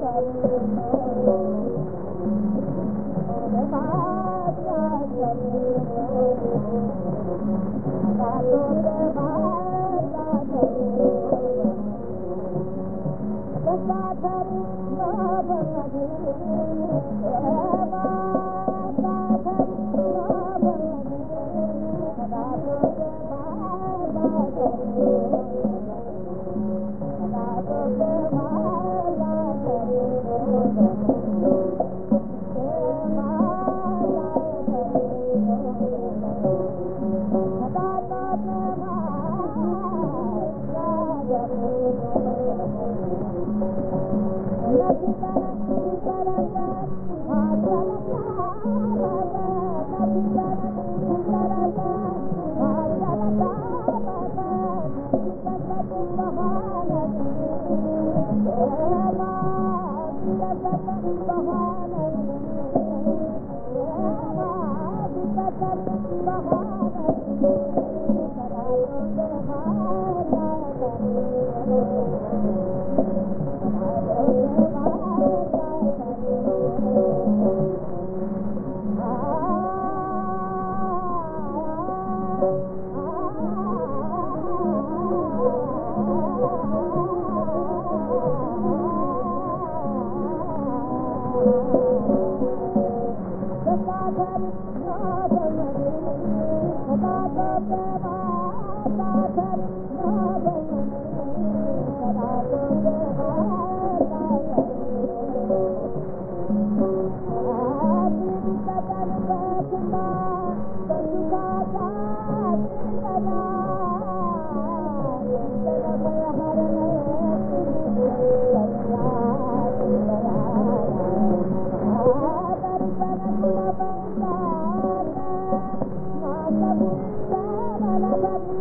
You. مهاروارا به Bye. that